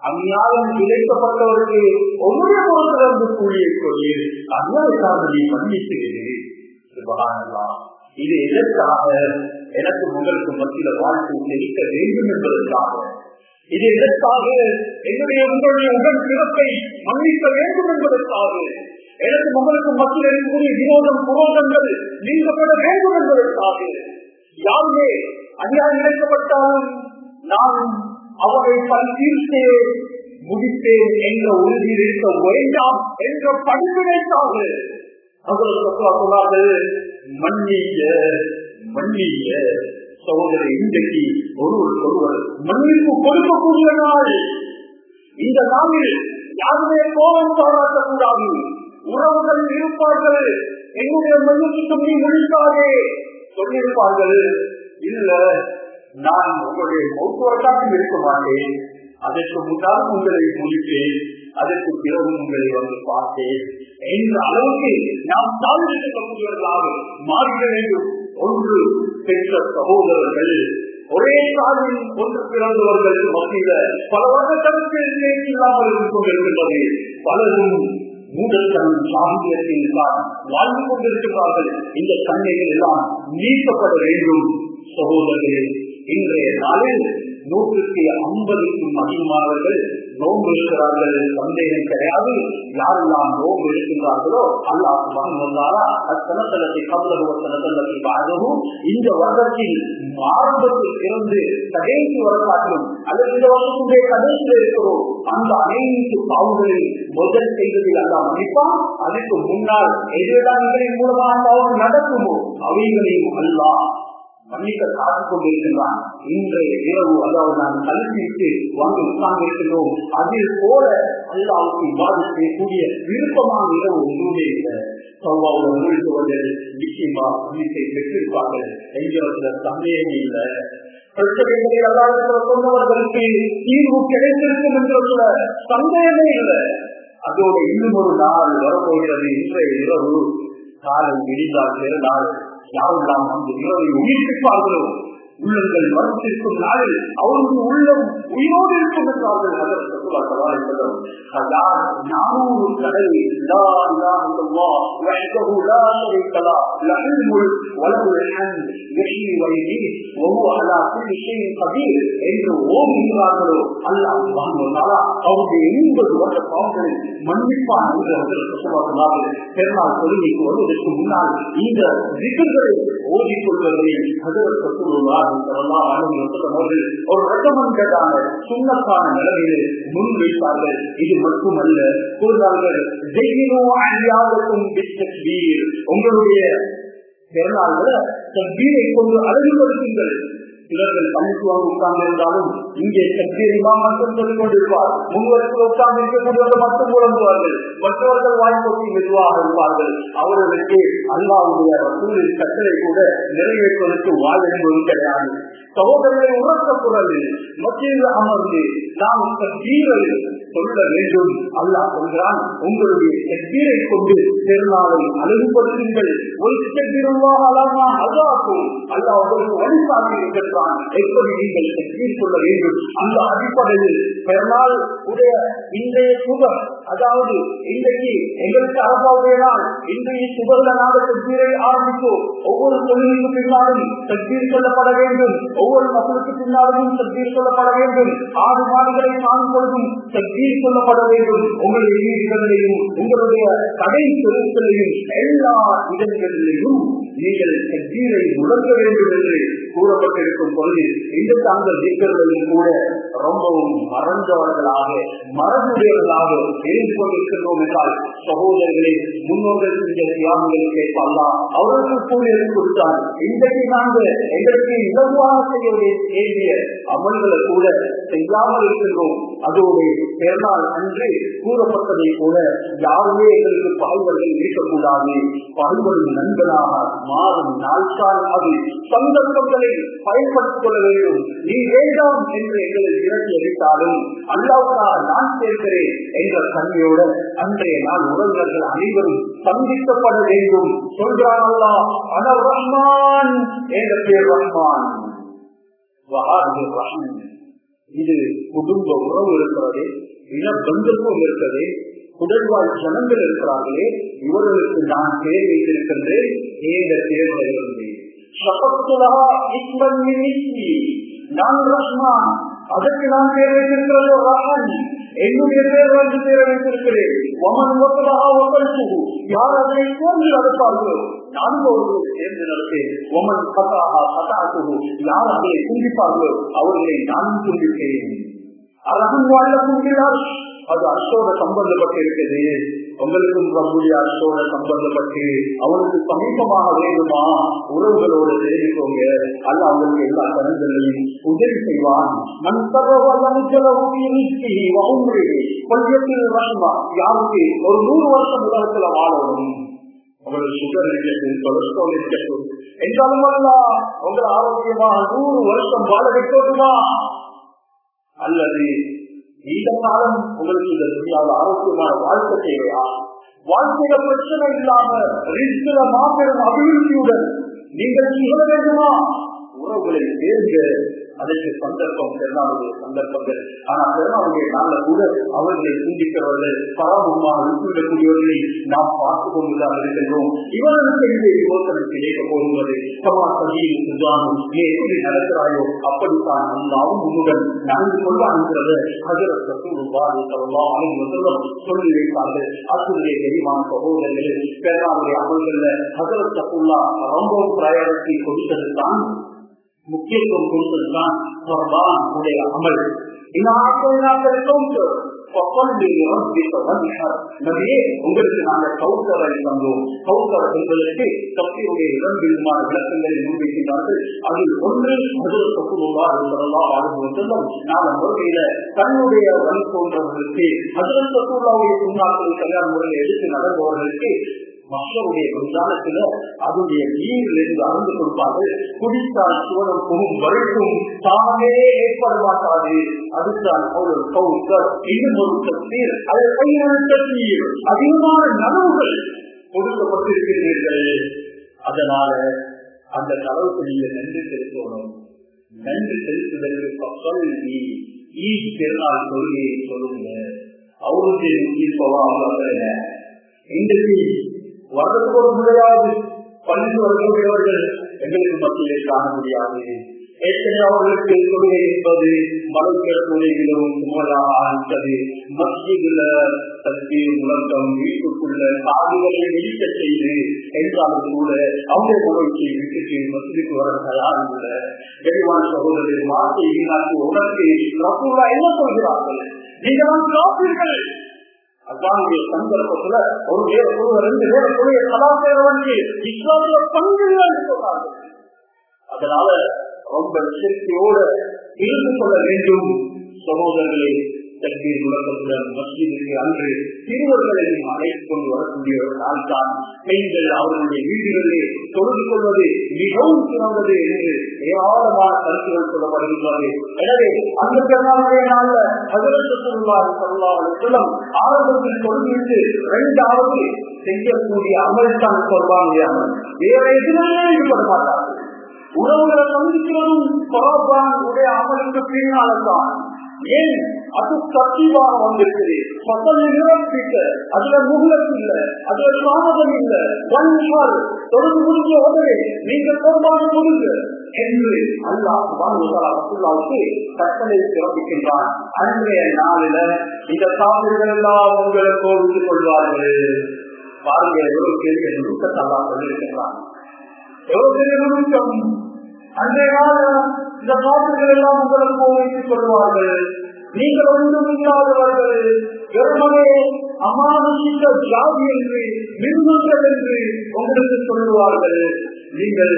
அந்நியாயம் இழைக்கப்பட்டவருக்கு ஒவ்வொரு புறத்திலிருந்து கூலியை சொல்லி அந்நியாயக்காரன் நீ மன்னிக்கிறேன் இது எதற்காக எனக்கு உங்களுக்கு மத்தியில வாழ்க்கை தெரிவிக்க வேண்டும் என்பதற்காக? இது எதற்காக என்னுடைய உங்களுடைய உடல் பிறப்பை மன்னிக்க வேண்டும் என்பதற்காக? எனக்கு உங்களுக்கு மத்தியில் இருக்கக்கூடிய விரோதம் புரோதங்கள் நீங்கப்பட வேண்டும் என்பதற்காக யாருமே அநியாயம் இழைக்கப்பட்டாலும் நான் அவரை பரிசீலித்தே முடித்தேன் என்ற உறுதியில் இருக்க வேண்டாம் என்ற படிப்பினைக்காக அவர்கள் சொன்னார்கள் மன்னிய மன்னிய சகோதரி இன்றைக்கு ஒருவர் ஒருவர் மன்னிப்பு கொடுக்கக்கூடிய நாள். இந்த நாளில் யாருமே கோபம் பாராட்டக்கூடாது உறவுகள் இருப்பார்கள். என்னுடைய மன்னிப்பு நீ முடிக்காதே சொல்லியிருப்பார்கள். இல்ல நான் உங்களுடைய மௌத்துவரக்காக இருக்க மாட்டேன். அதற்கு முன்னால் உங்களை முடித்தேன் அதற்கு பிறகு உங்களை வந்து பார்த்தேன். என்ற அளவுக்கு நாம் தாழ்ந்திருக்கக்கூடியவர்களாக மாறிட வேண்டும். ஒன்று பெற்ற சகோதரர்கள். ஒரே சாதியில் ஒன்று பிறந்தவர்கள் மத்தியில பல வருடங்களுக்கு இல்லாமல் இருந்து கொண்டிருக்கின்றது பலரும் மூடத்தனம் சாந்தியத்தில் தான் வாழ்ந்து கொண்டிருக்கிறார்கள். இந்த தன்மைகள் எல்லாம் நீக்கப்பட வேண்டும். சகோதரர்களே இன்றைய நாளில் நூற்றுக்கு ஐம்பதுக்கும் அதிகமானவர்கள் நோன்பு இருக்கிறார்கள் சந்தேகம் கிடையாது. யாரெல்லாம் நோன்பு இருக்கின்றார்களோ அல்லாஹ் வந்தாரா அத்தனத்தலத்தை தனத்தலத்தை பாதவும் இந்த வருடத்தில் ஆரம்பத்தில் இருந்து கடைசி வரலாற்றிலும் அல்லது இந்த வருஷத்துடைய கடைசியில் இருக்கிறோம். அந்த அனைத்து பாவங்களில் முதல் செய்வதில் அல்லாஹ் மன்னிப்பான். அதுக்கு முன்னால் எதுதான் மூலமாக நடக்குமோ? அவைகளையும் அல்லாஹ் மன்னிக்க காத்துக் கொண்டிருக்கின்றான். இன்றைய இரவு அதாவது நாம் கல்விக்கு வந்து உட்கார்ந்து இருக்கின்றோம் அதில் போல அல்லாவுக்கு பாதிக்கக்கூடிய விருப்பமான இரவு ஒன்றுமே இல்லை. சௌவாவுடன் நிச்சயமா மன்னிப்பை பெற்றிருப்பார்கள். என்கிறதுல சந்தேகமே இல்லை. பிரச்சனைகளை அல்லாத சொன்னவர்களுக்கு தீர்வு கிடைத்திருக்கும் என்ற சந்தேகமே இல்லை. அதோட இன்னும் ஒரு நாள் வரப்போகிறது. இன்றைய இரவு காலம் விடிந்தால் பிறநாள் யாரெல்லாம் அந்த இரவை உயிர்ப்பிப்பார்களோ உள்ளங்கள் மறுத்திருக்கும் நாளில் அவருக்கு உள்ளம் உயிரோடு இருக்கும் என்றார்கள் நானூறு கடல் என்று ஓடுகிறார்களோ அல்லாஹ் அவருடைய எண்பது வருட பாவங்களை மன்னிப்பான் என்று அவர்கள் பெருமாள் தொழுகைக்கு வருவதற்கு முன்னால் இந்த திக்குகளை ஓதிக்கொள்வதை ஒரு ரெக்கமெண்டடான சுண்ணத்தான முன் இது மட்டுமல்ல கூறுகிறார்கள் உங்களுடைய பிறநாள்களை தப்பீரை கொண்டு அழகுபடுத்துங்கள். சிலர்கள் பணிக்கு வந்து உட்கார்ந்திருந்தாலும் இங்கே சத்தியமா மட்டும் சொல்லிக் கொண்டிருப்பார் முன்வருக்கு உட்கார்ந்து இருக்கக்கூடியவர்கள் மட்டும் புலம்புவார்கள் மற்றவர்கள் வாய்ப்போக்கி மெதுவாக இருப்பார்கள். அவர்களுக்கு அல்லாவுடைய சூழல் கட்டளை கூட நிறைவேற்றுவதற்கு வாழ் என்பதும் கிடையாது சகோதரர்களை உறக்க குரலில் மத்தியில் அமர்ந்து நாம் தீரை சொல்ல வேண்டும். அல்லாஹ் சொல்கிறான் உங்களுடைய தக்கீரை கொண்டு பெருநாளை அழகுபடுத்துங்கள். ஒரு தக்கீருவாக அல்லாஹ் அல்லாக்கும் அல்லாஹ் உங்களுக்கு வழிகாட்டி இருக்கின்றான். எப்படி நீங்கள் தக்கீர் சொல்ல வேண்டும்? அந்த அடிப்படையில் பெருமாள் உடைய இன்றைய சுகம் அதாவது இன்றைக்கு எங்களுக்கு அரசாவுடைய நாள் இன்றைய சுபந்த நாடு ஆரம்பித்தோம் ஒவ்வொரு தொழிலுக்கு பின்னாலும் தக்கீர் சொல்லப்பட வேண்டும். ஒவ்வொரு மக்களுக்கு பின்னாலும் தக்கீர் சொல்லப்பட வேண்டும். ஆறு மாடுகளை காணும் பொழுதும் தக்கீர் சொல்லப்பட வேண்டும். உங்களுடைய வீடுகளிலையும் உங்களுடைய கடை தொழில்களையும் எல்லா இடங்களிலையும் நீங்கள் தக்கீரை முழங்க வேண்டும் என்று கூறப்பட்டிருக்கும் பொழுது இந்த தாங்கள் வீக்கர்களில் கூட ரொம்பவும் மறந்தவர்களாக மறந்துடையவர்களாக இருந்து கொண்டிருக்கின்றோம் என்றால் சகோதரர்களே முன்னோர்கள் செஞ்ச தியாகங்கள் கேட்பாங்களா அவர்களுக்கு கூலி கொடுத்தால் இன்றைக்கு நாங்கள் எங்களுக்கு இலகுவாக செய்ய வேண்டிய அமல்களை கூட செய்யாமல் இருக்கின்றோம். அதோடு பெருநாள் அன்று கூறப்பட்டதை போல யாருமே எங்களுக்கு பகைவர்கள் இருக்கக்கூடாது பகைவர்கள் நண்பனாக மாறும் நாட்கால் அது சந்தர்ப்பங்களை பயன்படுத்திக் கொள்ள வேண்டும். நீ வேண்டாம் என்று எங்களை இறங்கி அளித்தாலும் அல்லாவுக்காக நான் சேர்க்கிறேன் என்ற தன்மையோட அன்றைய நாள் உறவினர்கள் அனைவரும் சந்திக்கப்பட வேண்டும். சொல்கிறான் அல்லா அனர் ரஹ்மான் என்ற பேர் ரஹ்மான். இது குடும்ப உறவு இருக்கிறது இன பந்தத்துவம் இருக்கிறது உடல்வாழ் ஜனங்கள் இருக்கிறார்களே இவர்களுக்கு நான் பேர் வைத்திருக்கின்றேன் ஏக தேர்தல் நான் ரஹ்மான் அதற்கு நான் பேர் வைத்திருக்கிறது ரஹன் என்னுடைய பேர் வந்து சேர வைத்திருக்கிறேன். ஒமன் ஒத்தலாக ஒத்தல் யார் அதனை சேர்ந்து நடப்பார்களோ? நான்கு அவர்களை சேர்ந்து நடப்பேன். ஒமன் கதாகா கதா யார் அதனை துண்டிப்பார்களோ? அவர்களை நானும் துண்டிப்பேன். அரசன் வாழக்கும் அது அர்ஷோட சம்பந்தப்பட்டிருக்கிறது. உங்களுக்கும் நம்முடைய அரசோட சம்பந்தப்பட்டு அவனுக்கு சமீபமாக வேண்டுமா? உறவுகளோடு தெரிவிக்கோங்க. அல்ல அவங்களுக்கு எல்லா கருங்களையும் உதவி செய்வான். மண் வருஷமா யாருக்கு ஒரு நூறு வருஷம் உலகத்துல வாழணும் உங்களுக்கு சுகர் இருக்கட்டும் கொலஸ்ட்ரால் இருக்கட்டும் என்றாலும் அல்ல உங்களை ஆரோக்கியமா நூறு வருஷம் வாழ வைக்கணுமா அல்லது நீண்ட காலம் உங்களுக்கு இந்த துணியால் ஆரோக்கியமான வாழ்க்கை தேவையா? வாழ்க்கையில பிரச்சனை இல்லாம மாபெரும் அபிவிருத்தியுடன் நீங்கள் சொல்ல வேண்டுமா உறவுகளை சேர்ந்த அதற்கு சந்தர்ப்பம் பெருநாளுடைய சந்தர்ப்பங்கள். ஆனா பெருநாளுடைய நாள்ல கூட அவர்களை சிந்திக்கிறவர்கள் பரமமாக விட்டுவிடக்கூடியவர்களை நாம் பார்த்துக் கொண்டுதான் இருக்கின்றோம். இவர்களுக்கு யோசனைக்கு யோசனை போகும்போது சமா சதியும் சுதானும் நீ எப்படி நடக்கிறாயோ அப்படித்தான் அல்லாவும் உன்னுடன் நடந்து கொள்ள அனுகிறது சொல்லி வைத்தார்கள். அசுடைய தெளிவான சகோதரர்கள் பெருநாளுடைய அமல்கள் ஹசரத் சப்புல்லா ரொம்பவும் பிரயாணத்தை கொடுத்தது தான் முக்கியத்துவம் கொடுத்ததுதான் குர்பான் உடைய அமல். உங்களுக்கு நாங்கள் கௌசரை தந்தோம். கௌசர் என்பதற்கு தப்பியுடைய இரண்டு விதமான விளக்கங்களை முன்வைக்கின்றார்கள் அதில் ஒன்று முதல் தப்புள்ளா செல்லும் நாங்கள் முறையில தன்னுடைய வழி போன்றவர்களுக்கு அதில் தப்புள்ளாவுடைய முன்னாட்களை கல்யாண முறையை எடுத்து நடந்தவர்களுக்கு மக்களுடைய விஞ்ஞானத்துல அதனுடைய நீரிலிருந்து அறந்து கொடுப்பார்கள். குடித்தால் சுவனம் புகும் வரைக்கும் தானே ஏற்பட மாட்டாது அதுதான் ஒரு கவுசர் இன்னும் ஒரு தண்ணீர் அதை கையெழுத்தீர் அதிகமான நனவுகள் கொடுக்கப்பட்டிருக்கிறீர்கள் அதனால அந்த அளவுக்கு நீங்க நன்றி செலுத்தணும். நன்றி செலுத்துதற்கு பக்கம் நீ ஈத் பெருநாள் கொள்கையை சொல்லுங்க. அவருடைய தீர்ப்பவா அவங்க இன்றைக்கு வருடத்துக்கு ஒரு முறையாவது பள்ளி வரக்கூடியவர்கள் எங்களுக்கு மத்தியிலே காண முடியாது. ஏற்கனவே அவர்களுக்கு கொள்கை என்பது மலைக்கிற கொள்கைகளும் சுமலாக மத்தியில தற்பீர் முழக்கம் வீட்டுக்குள்ள காதுகளை விழிக்க செய்து என்றாலும் கூட அவங்க மகிழ்ச்சி விட்டுட்டு மசூதிக்கு வர தயாரில்ல. தெளிவான சகோதரர்கள் வார்த்தை வீணாக்கு உணர்த்தி ரசூலா என்ன சொல்கிறார்கள்? நீங்கள் காப்பீர்கள். அல்லாவுடைய சந்தர்ப்பத்துல ஒரு பேர் ஒரு ரெண்டு பேருக்குரிய கலாச்சாரவனுக்கு இஸ்லாமிய பங்கு சொல்றாங்க. அதனால ரொம்ப எச்சரிக்கையோட இருந்து கொள்ள வேண்டும். சகோதரர்களே தண்ணீர் முழக்கத்துடன் மஸ்ஜிதுக்கு அன்று சிறுவர்களையும் அழைத்துக் கொண்டு வரக்கூடிய ஒரு நாள் தான் பெண்கள் அவர்களுடைய வீடுகளிலே தொடர்பு கொள்வது மிகவும் சிறந்தது என்று ஏராளமான கருத்துகள் சொல்லப்படுகின்றது. எனவே அந்த பெருநாளுடைய நாள்ல பதினெட்டுள்ளார் சொல்லம் ஆரம்பத்தில் தொடர்ந்து இரண்டாவது செய்யக்கூடிய அமல் தான் சொல்வாங்க வேற எதுவுமே ஈடுபட மாட்டார்கள் உறவுகளை சந்திக்கிறதும் பரவான் உடைய அமலுக்கு பின்னால்தான். ஏன் அது சத்தியமாக வந்திருக்குது பசங்க நிரப்பிக்க அதுல முகலத்து இல்ல அதுல சாதகம் இல்ல. வன்பால் தொடர்ந்து முடிஞ்ச உடனே நீங்க பொறுப்பான முடிங்க என்று அல்லாஹுக்கு கட்டளை பிறப்பிக்கின்றான். அன்றைய நாளில இந்த சாமிகள் எல்லாம் உங்களை கோவித்துக் கொள்வார்கள். பாருங்க எவ்வளவு பெரிய நுணுக்கத்தல்லா சொல்லியிருக்கின்றான் எவ்வளவு பெரிய நுணுக்கம்? அன்றைய நாள் இந்த பாட்டுகள் எல்லாம் உங்களுக்கு வைத்துக் கொள்வார்கள். நீங்கள் ஒன்றும் இல்லாதவர்கள் வெறுமனே அமானுஷிக ஜாதி என்று மிருகங்கள் என்று உங்களுக்கு சொல்லுவார்கள். நீங்கள்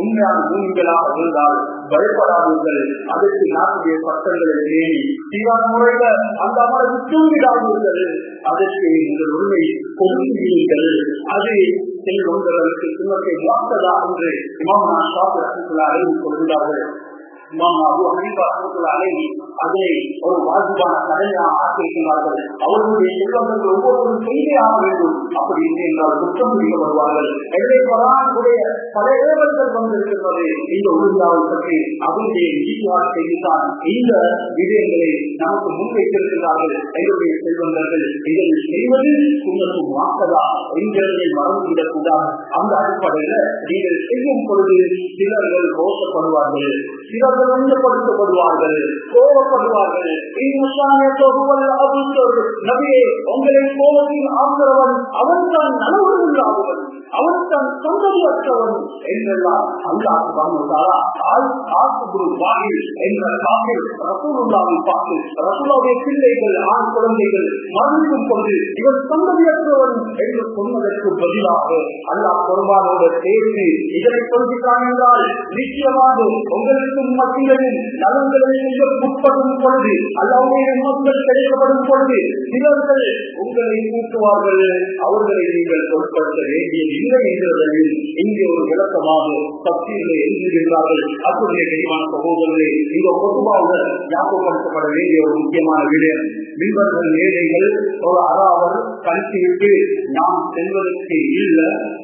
உண்மையான பூமிகளாக இருந்தால் பயப்படாதீர்கள். அதற்கு நாட்டுடைய சட்டங்களை ஏறி சீரான முறையில அந்த அமர்வு தூங்கிடாதீர்கள் அதற்கு உங்கள் உண்மை பொருந்துவீர்கள் அது செல்வங்களுக்கு சுமத்தை மாற்றதா என்று இமாம் ஷாப் அறிவு கொள்கிறார்கள் அதை ஒரு வாஜிபான கடமையாக ஆக்கியிருக்கிறார்கள். அவர்களுடைய செல்வங்கள் ஒவ்வொருவரும் செய்தே ஆக வேண்டும். அப்படி இல்லை என்றால் குற்றம் எனவே பல இந்த உறுதியாவை பற்றி அவருடைய இந்த விடயங்களை நமக்கு முன்வைத்திருக்கிறார்கள் எங்களுடைய செல்வந்தர்கள். இதை செய்வது உங்களுக்கு மாற்றதா எங்களை மறந்துவிடக் கூடாது அந்த அடிப்படையில நீங்கள் செய்யும் பொழுது சிலர்கள் ரோஷப்படுவார்கள் அவர்கள் ஒன்றுபடுத்தப்படுவார்கள் கோபப்படுவார்கள். நபியே உங்களை கோபத்தில் ஆகிறவன் அவன் தான் நலவுள்ளாதவன் அவன் தான் சொந்தமற்றவன் என்றெல்லாம் அல்லாஹ் வாழ்ந்தாரா என்ற காப்பில் ரசூலுல்லாவை பார்த்து ரசூலாவுடைய பிள்ளைகள் ஆண் குழந்தைகள் மறுக்கும் கொண்டு இவன் சொந்தமியற்றவன் என்று சொன்னதற்கு பதிலாக அல்லாஹ் பொறுமானோடு சேர்த்து இதனை சொல்கிறான் என்றால் நிச்சயமாக உங்களுக்கும் மத்தியிலும் நலன்களை உட்படும் பொழுது அல்லாவுடைய மக்கள் கிடைக்கப்படும் பொழுது சிலர்கள் உங்களை கூட்டுவார்கள் அவர்களை நீங்கள் பொருட்படுத்த வேண்டியது இல்லை என்கிறதையும் இங்கே ஒரு விளக்கமாக பக்தியிலே எழுதுகின்றார்கள். அத்துடைய தெளிவான சகோதரர்களே இந்த பொதுவாக ஞாபகப்படுத்தப்பட வேண்டிய ஒரு முக்கியமான விடயம் மீன்பர்கள் மேடைகள் ஒரு அறாவர் கழித்துவிட்டு நாம் செல்வதற்கு இல்ல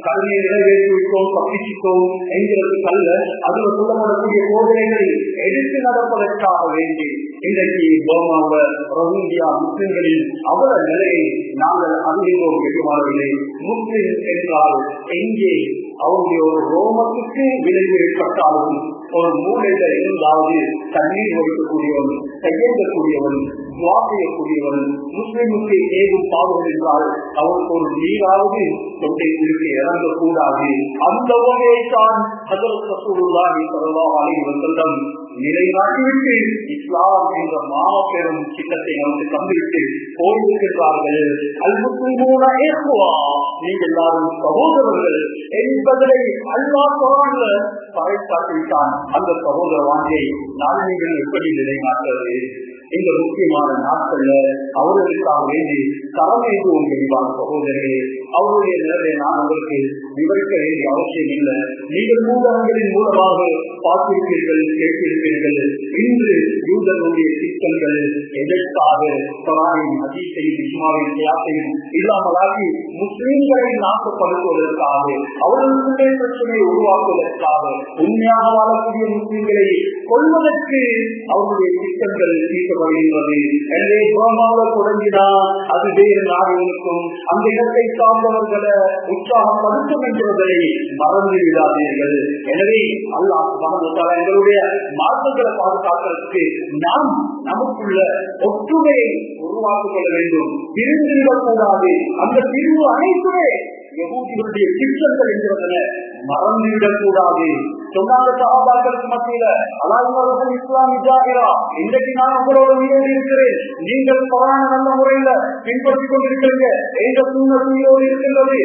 கல்வியை நிறைவேற்றிவிட்டோம் தப்பிச்சிட்டோம் என்கிறதுக்கு அல்ல அதில் சொல்லப்படக்கூடிய சோதனைகளை எடுத்து நடப்பதற்காக வேண்டி இன்றைக்கு போமாவ ரோஹிங்கியா முஸ்லிம்களின் அவர நிலையை நாங்கள் அறிகிறோம் வெகுமாறவில்லை முஸ்லிம் என்றால் எங்கே? அவருடைய ஒரு ரோமத்துக்கு விளைவு ஏற்பட்டாலும் ஒரு மூலையில இருந்தாவது தண்ணீர் ஒழிக்கக்கூடியவன் கையெழுத்தக்கூடியவன் சுவாசியக்கூடியவன் முஸ்லிமுக்கு ஏதும் பாவம் என்றால் அவருக்கு ஒரு நீராவது தொண்டை திருப்பி இறங்கக்கூடாது. அந்த வகையைத்தான் அதற்குள்ளாகி சொல்லலாம் செல்லம் நிலைநாட்டிவிட்டு இஸ்லாம் என்ற மாபெரும் திட்டத்தை நமக்கு தந்துவிட்டு போயிருக்கிறார்கள் நீங்க எல்லாரும் சகோதரர்கள் என்பதை அல்லா குரான்ல பறைக்காட்டிவிட்டான் அந்த சகோதர வாங்கியை நான் நீங்கள் எப்படி நிலைநாட்டுறது இந்த முக்கியமான நாட்கள்ல அவர்களுக்காக வேண்டி தலைமைக்கு தெளிவான சகோதரர்களே அவருடைய நிலையை நான் உங்களுக்கு விவரிக்க வேண்டிய அவசியம் இல்லை. நீங்கள் ஊடகங்களின் மூலமாக பார்த்திருப்பீர்கள் கேட்டிருப்பீர்கள். இன்று யூதர்களுடைய திட்டங்கள் எதற்காக குரானின் அதிசையும் இஸ்மாவின் தியாசையும் இல்லாமலாகி முஸ்லிம்களை நாக்கப்படுத்துவதற்காக அவர்களுடைய பிரச்சனையை உருவாக்குவதற்காக உண்மையாக வாழக்கூடிய முஸ்லிம்களை கொள்வதற்கு அவருடைய திட்டங்கள் தீர்க்கப்படுகின்றது எனவே புறமாக தொடங்கினால் அது வேறு நாடுகளுக்கும் அந்த இடத்தை சார்ந்தவர்களை உற்சாகப்படுத்தும் என்பதை மறந்து விடாதீர்கள். எனவே அல்லாஹ் எங்களுடைய மாற்றங்களை பாதுகாக்கிறதுக்கு நாம் நமக்குள்ள ஒற்றுமையை உருவாக்கிக் கொள்ள வேண்டும். பிரிந்துவிடக்கூடாது அந்த பிரிவு அனைத்துமே யகூதிகளுடைய திட்டங்கள் என்கிறதுல மறந்துவிடக்கூடாது. சொன்னாங்க சகாபாக்களுக்கு மத்தியில அலாஹர்கள் இஸ்லாம் இஜாகிறா இன்றைக்கு நான் உங்களோட உயிரோடு இருக்கிறேன். நீங்கள் கொரோனா நல்ல முறையில பின்பற்றிக் கொண்டிருக்கிறீங்க. எங்க சூழ்நிலை உயிரோடு இருக்கின்றது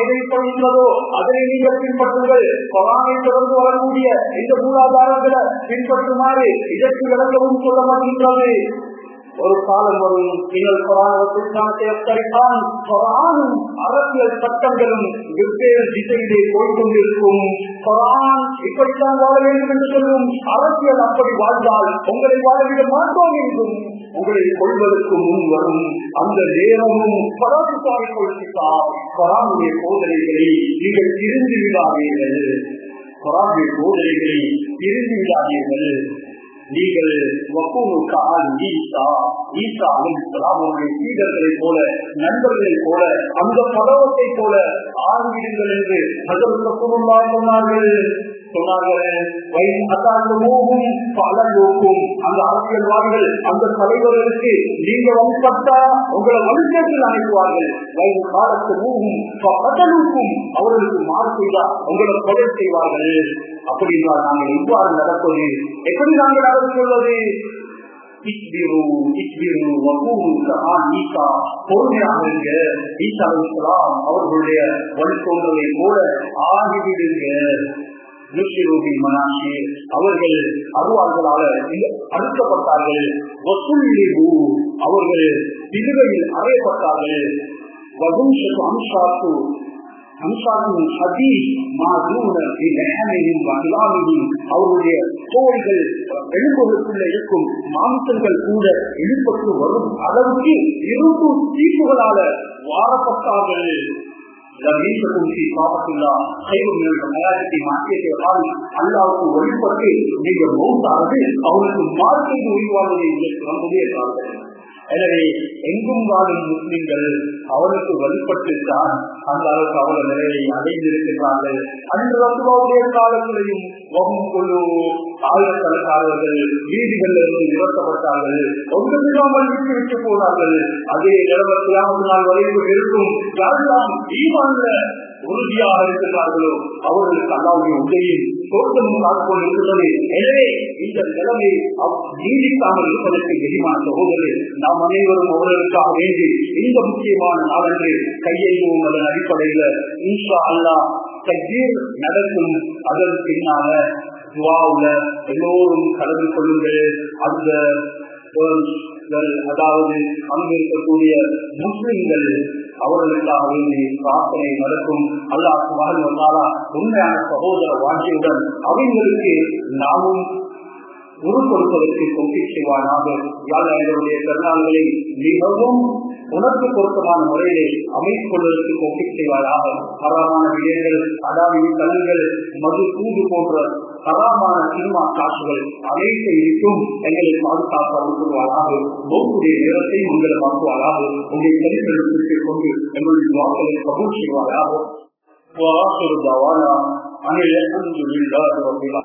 எதை சொல்கின்றதோ அதை நீங்கள் பின்பற்றுங்கள். கொரோனை தொடர்ந்து வரக்கூடிய இந்த மூலாதாரங்களை பின்பற்றுமாறு இதற்கு விளக்கவும் சொல்லப்படுகின்றது ஒரு காலம் வரும். நீங்கள் குரானும் அரசியல் சட்டங்களும் வெவ்வேறு திசையிலே போய்கொண்டிருக்கும் குரான் இப்படித்தான் வாழ வேண்டும் என்று சொல்லும். அரசியல் அப்படி வாழ்ந்தால் உங்களை வாழவிட மாட்டோம் என்றும் உங்களை கொள்வதற்கு முன் வரும். அந்த நேரமும் பராசுத்தாய் கொள்கிறார் குரானுடைய சோதனைகளை நீங்கள் திருந்து விடாதீர்கள் குரானுடைய சோதனைகளை திரிந்து விடாதீர்கள் நீங்கள் ஈசா ஈசா அலிஸ்லாமுடைய சீடர்களை போல நண்பர்களை போல அந்த பதவத்தை போல ஆகிவிடுங்கள் என்று அதற்கு சொன்னார்கள் அந்த அரசியல்வாதிகள் அந்த தலைவர்களுக்கு நீங்க வழிபட்டா உங்களை வழிகேட்டில் அனுப்புவார்கள் வயது காலத்து மூகும் பதலுக்கும் அவர்களுக்கு மாறு செய்தா உங்களை கொலை செய்வார்கள். அப்படி என்றால் நாங்கள் இவ்வாறு நடப்பது எப்படி நாங்கள் நடந்து கொள்வது அவர்களுடைய வழித்தோன்றலை போல ஆகிவிடுங்க. அவர்கள் அருவாள்களால அழுத்தப்பட்டார்கள் அவர்கள் விடுவையில் அறையப்பட்டார்கள். அம்சாத்து அம்சாத்தின் ஹதி அவருடைய தோள்கள் எலும்புகளுக்குள்ள இருக்கும் மாம்சங்கள் கூட எழுப்பட்டு வரும் அளவுக்கு இரும்பு தீப்புகளால வாரப்பட்டார்கள். அல்லாவுக்கு வழிபட்டு நீங்க மௌத்தாவது அவனுக்கு வாழ்க்கை உயிர்வாழ்வதை நம்முடைய எனவே எங்கும் வாழும் முஸ்லிம்கள் அவனுக்கு வழிபட்டு அந்த அளவுக்கு அவள நிலையை அடைந்திருக்கிறார்கள் அன்று ரசுவாவுடைய காலத்திலையும் வகும் குழு ஆயிரக்கணக்கானவர்கள் நிறுத்தப்பட்டார்கள் ஒன்றுமில்லாமல் விட்டு விட்டு போனார்கள். அதே நிலவரத்திலாவது நாள் வரைக்கும் இருக்கும். யாரெல்லாம் ஈமான்ல உறுதியாக இருக்கிறார்களோ அவர்களுக்கு அல்லாவுடைய உதவியும் தோற்றமும் காத்துக்கொண்டு இருக்கிறது எனவே இந்த நிலைமை நீடிக்காமல் இருப்பதற்கு எதிமான சகோதரர் நாம் அனைவரும் அவர்களுக்காக வேண்டி இந்த முக்கியமான நாளன்று கையெழுவும் அதன் அடிப்படையில். ஈஷா அல்லா தஜீர் நடக்கும் அதன் பின்னால துவாவுல எல்லோரும் கலந்து கொள்ளுங்கள். அந்த அதாவது அங்கு இருக்கக்கூடிய முஸ்லிம்கள் அவர்களுக்காக வேண்டி பிரார்த்தனை நடக்கும். அல்லாஹ் மகன் உண்மையான சகோதர வாழ்க்கையுடன் அவங்களுக்கு நாமும் குரு கொடுப்பதற்கு கொண்டு செய்வானாக யாருடைய கருணாங்களை மிகவும் உணர்வு பொருத்தமான முறையிலே அமைத்துக்கொள்வதற்கு கொண்டு செய்வாராக தரமான விடயங்கள் அதாவது கல்லுகள் மது கூடு போன்ற ஹராமான சினிமா காட்சிகள் அனைத்து இருக்கும் எங்களை பாதுகாப்பாக ஒவ்வொரு நேரத்தை உங்களை மாற்றுவாராக உங்களை கல்விகளுக்கு கொண்டு எங்களுடைய வாக்களை பகுதி செய்வாராக வாசல் தவானா அனைத்து